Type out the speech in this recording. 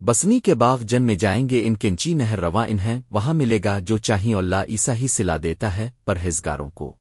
بسنی کے باغ جن میں جائیں گے ان کنچی نہر رواں انہیں وہاں ملے گا جو چاہیں اللہ عیسا ہی سلا دیتا ہے پرہیزگاروں کو۔